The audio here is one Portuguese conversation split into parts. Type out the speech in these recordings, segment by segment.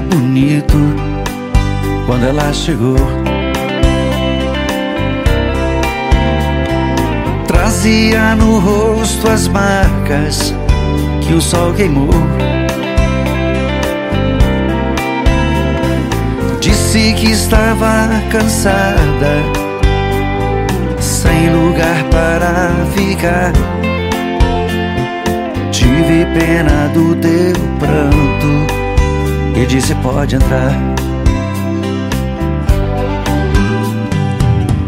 bonito quando ela chegou. Trazia no rosto as marcas que o sol queimou. Disse que estava cansada, sem lugar para ficar. Tive pena do teu pranto e disse: Pode entrar.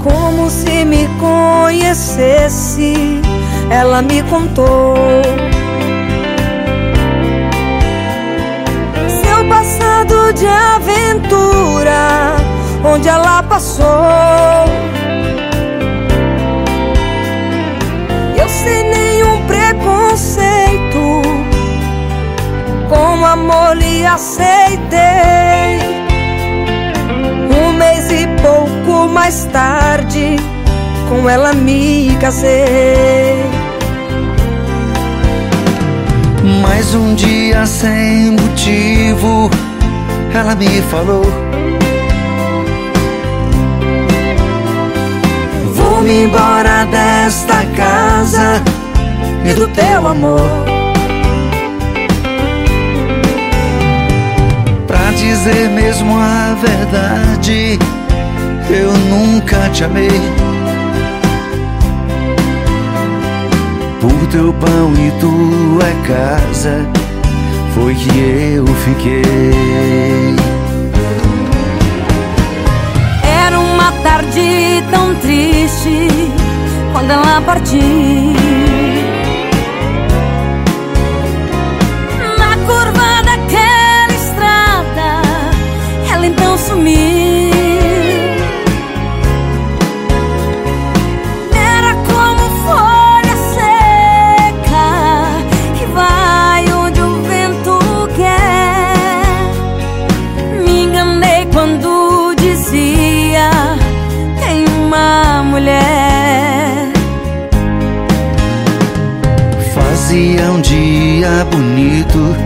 Como se me conhecesse, ela me contou. Seu passado de aventura, onde ela passou. Amor lhe aceitei. Um mês e pouco mais tarde, com ela me casei. Mais um dia sem motivo, ela me falou. Vou-me embora desta casa e do teu amor. Dizer mesmo a verdade, eu nunca te amei. Por teu pão e tua casa, foi que eu fiquei. Era uma tarde tão triste quando ela partiu. Fazia um dia bonito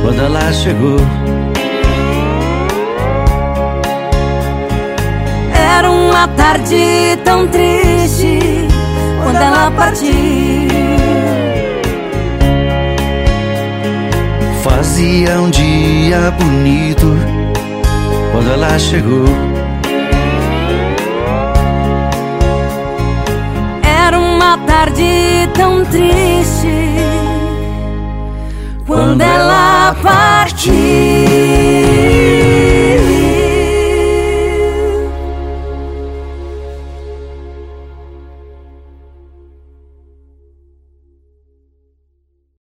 quando ela chegou. Era uma tarde tão triste quando ela partiu. Fazia um dia bonito quando ela chegou. uma tarde tão triste quando ela partir.